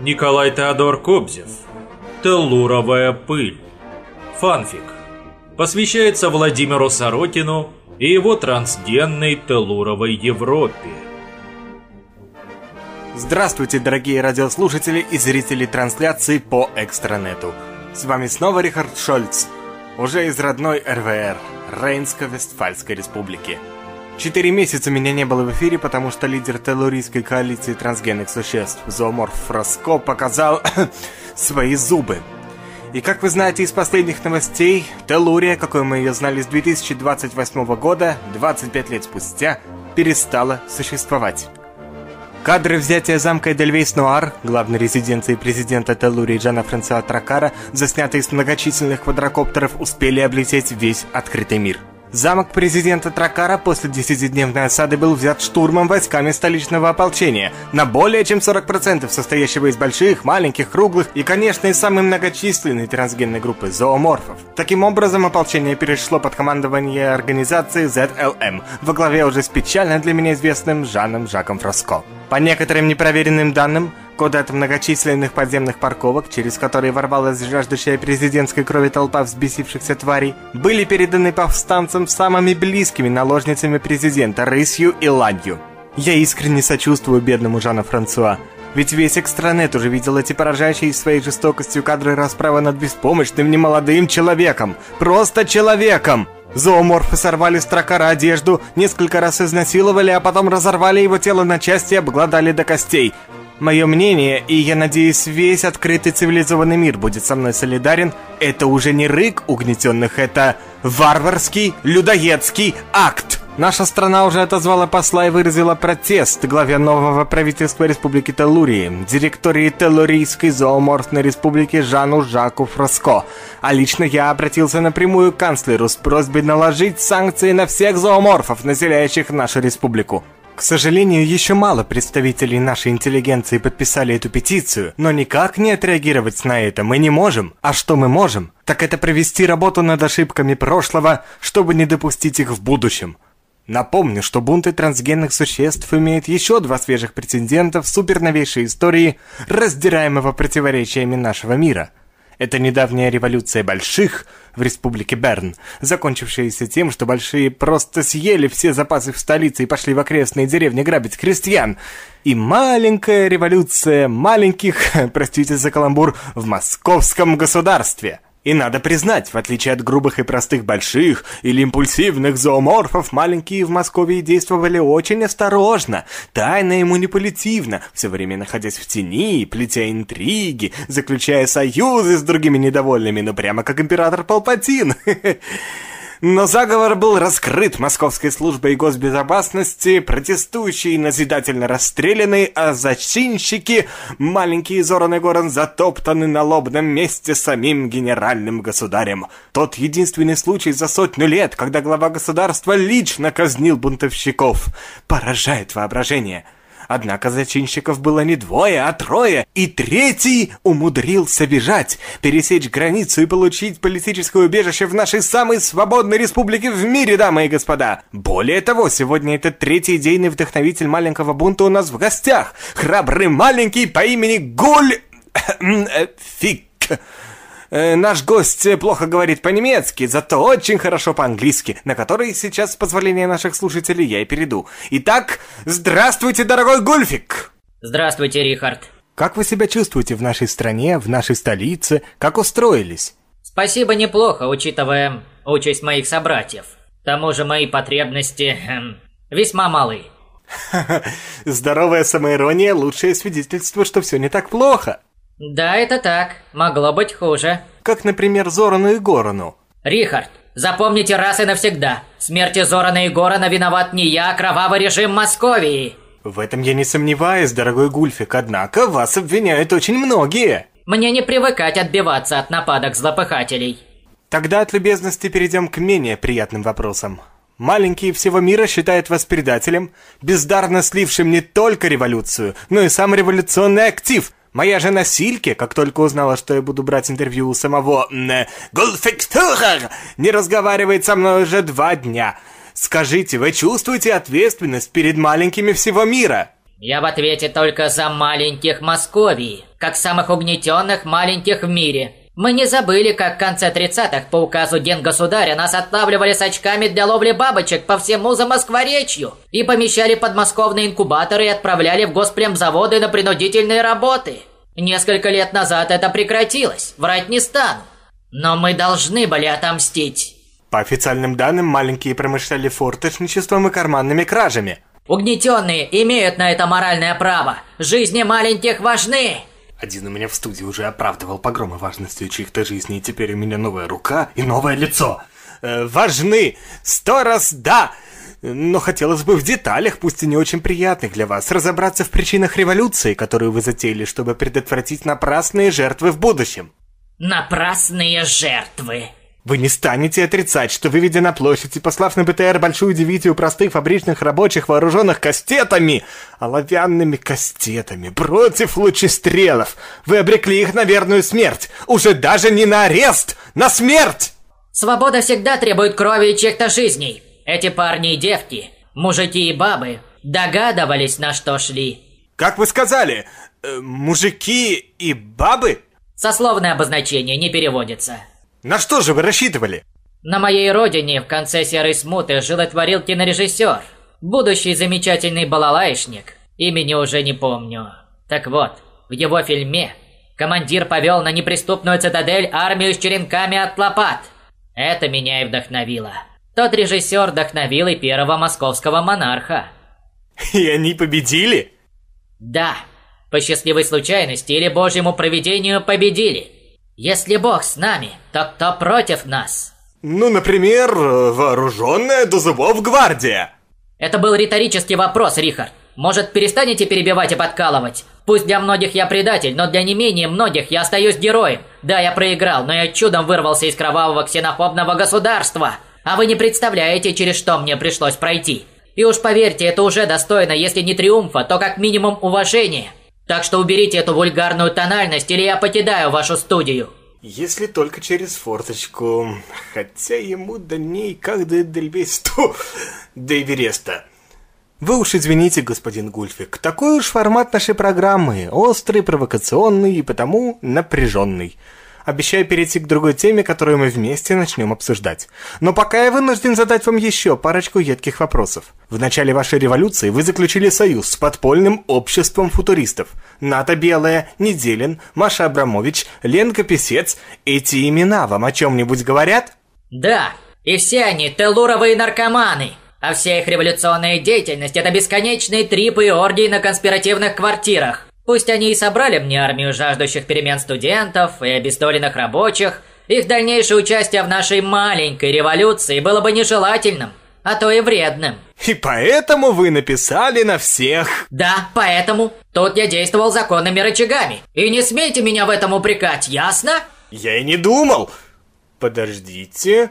Николай Теодор Кобзев. Теллуровая пыль. Фанфик. Посвящается Владимиру Сорокину и его трансгенной теллуровой Европе. Здравствуйте, дорогие радиослушатели и зрители трансляции по экстранету. С вами снова Рихард Шольц, уже из родной РВР, Рейнско-Вестфальской республики. Четыре месяца меня не было в эфире, потому что лидер теллурийской коалиции трансгенных существ Зооморф Фроско показал свои зубы. И как вы знаете из последних новостей, Теллурия, какой мы ее знали с 2028 года, 25 лет спустя, перестала существовать. Кадры взятия замка Эдельвейс-Нуар, главной резиденции президента Теллурии Джана Франсуа Тракара, заснятые с многочисленных квадрокоптеров, успели облететь весь открытый мир – Замок президента Тракара после десятидневной осады был взят штурмом войсками столичного ополчения, на более чем 40% состоящего из больших, маленьких, круглых и, конечно, из самой многочисленной трансгенной группы зооморфов. Таким образом, ополчение перешло под командование организации ZLM во главе уже с печально для меня известным Жаном Жаком Фроско. По некоторым непроверенным данным, коды от многочисленных подземных парковок, через которые ворвалась жаждущая президентской крови толпа взбесившихся тварей, были переданы повстанцам самыми близкими наложницами президента Рысью и Ладью. Я искренне сочувствую бедному Жану Франсуа. Ведь весь экстранет уже видел эти поражающие своей жестокостью кадры расправы над беспомощным немолодым человеком. Просто человеком! Зооморфы сорвали с тракара одежду, несколько раз изнасиловали, а потом разорвали его тело на части и обглодали до костей. Мое мнение, и я надеюсь, весь открытый цивилизованный мир будет со мной солидарен, это уже не рык угнетенных, это варварский, людоедский акт. Наша страна уже отозвала посла и выразила протест главе нового правительства Республики Теллурии, директории Теллурийской зооморфной республики Жану Жаку Фроско. А лично я обратился напрямую к канцлеру с просьбой наложить санкции на всех зооморфов, населяющих нашу республику. К сожалению, еще мало представителей нашей интеллигенции подписали эту петицию, но никак не отреагировать на это мы не можем. А что мы можем? Так это провести работу над ошибками прошлого, чтобы не допустить их в будущем. Напомню, что бунты трансгенных существ имеют еще два свежих прецедента в суперновейшей истории раздираемого противоречиями нашего мира – это недавняя революция больших в республике Берн, закончившаяся тем, что большие просто съели все запасы в столице и пошли в окрестные деревни грабить крестьян. И маленькая революция маленьких, простите за каламбур, в московском государстве. И надо признать, в отличие от грубых и простых больших или импульсивных зооморфов, маленькие в Москве действовали очень осторожно, тайно и манипулятивно, все время находясь в тени, плетя интриги, заключая союзы с другими недовольными, ну прямо как император Палпатин. Но заговор был раскрыт московской службой госбезопасности, протестующие назидательно расстреляны, а зачинщики, маленький Зоран и Горан, затоптаны на лобном месте самим генеральным государем. Тот единственный случай за сотню лет, когда глава государства лично казнил бунтовщиков. Поражает воображение. Однако зачинщиков было не двое, а трое, и третий умудрился бежать, пересечь границу и получить политическое убежище в нашей самой свободной республике в мире, дамы и господа. Более того, сегодня этот третий идейный вдохновитель маленького бунта у нас в гостях. Храбрый маленький по имени Гуль... Э, Фик. Э, наш гость плохо говорит по-немецки, зато очень хорошо по-английски, на который сейчас, с позволения наших слушателей, я и перейду. Итак, здравствуйте, дорогой Гульфик! Здравствуйте, Рихард. Как вы себя чувствуете в нашей стране, в нашей столице? Как устроились? Спасибо, неплохо, учитывая участь моих собратьев. К тому же мои потребности эм, весьма малы. Здоровая самоирония – лучшее свидетельство, что все не так плохо. Да, это так. Могло быть хуже. Как, например, Зорану и Горану. Рихард, запомните раз и навсегда. Смерти Зорана и Горана виноват не я, а кровавый режим Московии. В этом я не сомневаюсь, дорогой Гульфик, однако вас обвиняют очень многие. Мне не привыкать отбиваться от нападок злопыхателей. Тогда от любезности перейдем к менее приятным вопросам. Маленькие всего мира считают вас предателем, бездарно слившим не только революцию, но и сам революционный актив – Моя жена Сильке, как только узнала, что я буду брать интервью у самого э, Гулфикстухер, не разговаривает со мной уже два дня. Скажите, вы чувствуете ответственность перед маленькими всего мира? Я в ответе только за маленьких Московии, как самых угнетенных маленьких в мире. Мы не забыли, как в конце 30-х по указу Генгосударя нас отлавливали с очками для ловли бабочек по всему Замоскворечью и помещали подмосковные инкубаторы и отправляли в госпремзаводы на принудительные работы. Несколько лет назад это прекратилось, врать не стану. Но мы должны были отомстить. По официальным данным, маленькие промышляли форточничеством и карманными кражами. Угнетенные имеют на это моральное право. Жизни маленьких важны. Один у меня в студии уже оправдывал погромы важностью чьих-то жизней, и теперь у меня новая рука и новое лицо. Э, важны! Сто раз да! Но хотелось бы в деталях, пусть и не очень приятных для вас, разобраться в причинах революции, которую вы затеяли, чтобы предотвратить напрасные жертвы в будущем. Напрасные жертвы. Вы не станете отрицать, что выведя на площадь и послав на БТР большую дивизию простых фабричных рабочих, вооруженных кастетами, оловянными кастетами, против лучестрелов, вы обрекли их на верную смерть, уже даже не на арест, на смерть! Свобода всегда требует крови и чьих-то жизней. Эти парни и девки, мужики и бабы, догадывались, на что шли. Как вы сказали, э, мужики и бабы? Сословное обозначение не переводится. На что же вы рассчитывали? На моей родине в конце «Серой смуты» жил и творил кинорежиссер. Будущий замечательный балалайшник. Имени уже не помню. Так вот, в его фильме командир повел на неприступную цитадель армию с черенками от лопат. Это меня и вдохновило. Тот режиссер вдохновил и первого московского монарха. И они победили? Да, по счастливой случайности или божьему провидению победили. Если Бог с нами, то кто против нас? Ну, например, вооруженная до зубов гвардия. Это был риторический вопрос, Рихард. Может, перестанете перебивать и подкалывать? Пусть для многих я предатель, но для не менее многих я остаюсь героем. Да, я проиграл, но я чудом вырвался из кровавого ксенофобного государства. А вы не представляете, через что мне пришлось пройти. И уж поверьте, это уже достойно, если не триумфа, то как минимум уважения. Так что уберите эту вульгарную тональность, или я покидаю вашу студию. Если только через форточку. Хотя ему до ней как до Эдельвейсту, до Эвереста. Вы уж извините, господин Гульфик, такой уж формат нашей программы. Острый, провокационный и потому напряженный обещаю перейти к другой теме, которую мы вместе начнем обсуждать. Но пока я вынужден задать вам еще парочку едких вопросов. В начале вашей революции вы заключили союз с подпольным обществом футуристов. Ната Белая, Неделин, Маша Абрамович, Ленка Песец. Эти имена вам о чем-нибудь говорят? Да, и все они телуровые наркоманы. А вся их революционная деятельность – это бесконечные трипы и оргии на конспиративных квартирах. Пусть они и собрали мне армию жаждущих перемен студентов и обездоленных рабочих, их дальнейшее участие в нашей маленькой революции было бы нежелательным, а то и вредным. И поэтому вы написали на всех. Да, поэтому. Тут я действовал законными рычагами. И не смейте меня в этом упрекать, ясно? Я и не думал. Подождите.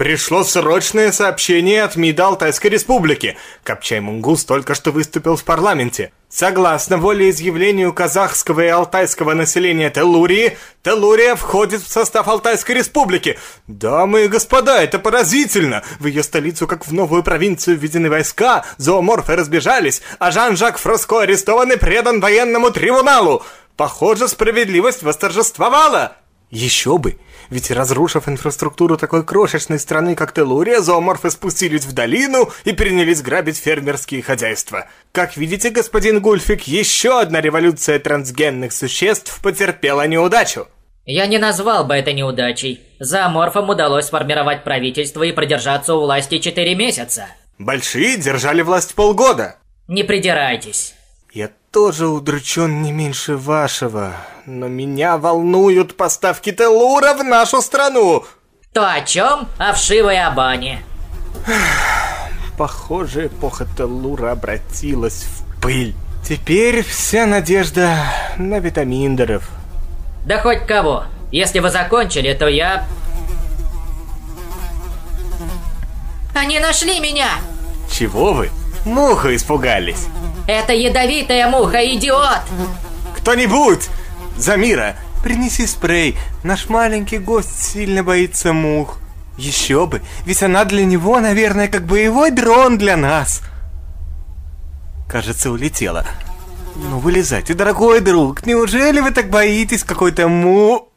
Пришло срочное сообщение от МИДа Алтайской Республики. Копчай Мунгус только что выступил в парламенте. Согласно волеизъявлению казахского и алтайского населения Телурии, Телурия входит в состав Алтайской Республики. Дамы и господа, это поразительно! В ее столицу, как в новую провинцию, введены войска, зооморфы разбежались, а Жан-Жак Фроско арестован и предан военному трибуналу. Похоже, справедливость восторжествовала. Еще бы! Ведь разрушив инфраструктуру такой крошечной страны, как Телурия, зооморфы спустились в долину и принялись грабить фермерские хозяйства. Как видите, господин Гульфик, еще одна революция трансгенных существ потерпела неудачу. Я не назвал бы это неудачей. Зооморфам удалось сформировать правительство и продержаться у власти 4 месяца. Большие держали власть полгода. Не придирайтесь. Я тоже удручен не меньше вашего, но меня волнуют поставки Телура в нашу страну. То о чем? О вшивой Абане. Похоже, эпоха Телура обратилась в пыль. Теперь вся надежда на витаминдеров. Да хоть кого. Если вы закончили, то я... Они нашли меня! Чего вы? Муха испугались. Это ядовитая муха, идиот! Кто-нибудь! Замира, принеси спрей. Наш маленький гость сильно боится мух. Еще бы, ведь она для него, наверное, как боевой дрон для нас. кажется, улетела. Ну, вылезайте, дорогой друг. Неужели вы так боитесь какой-то му...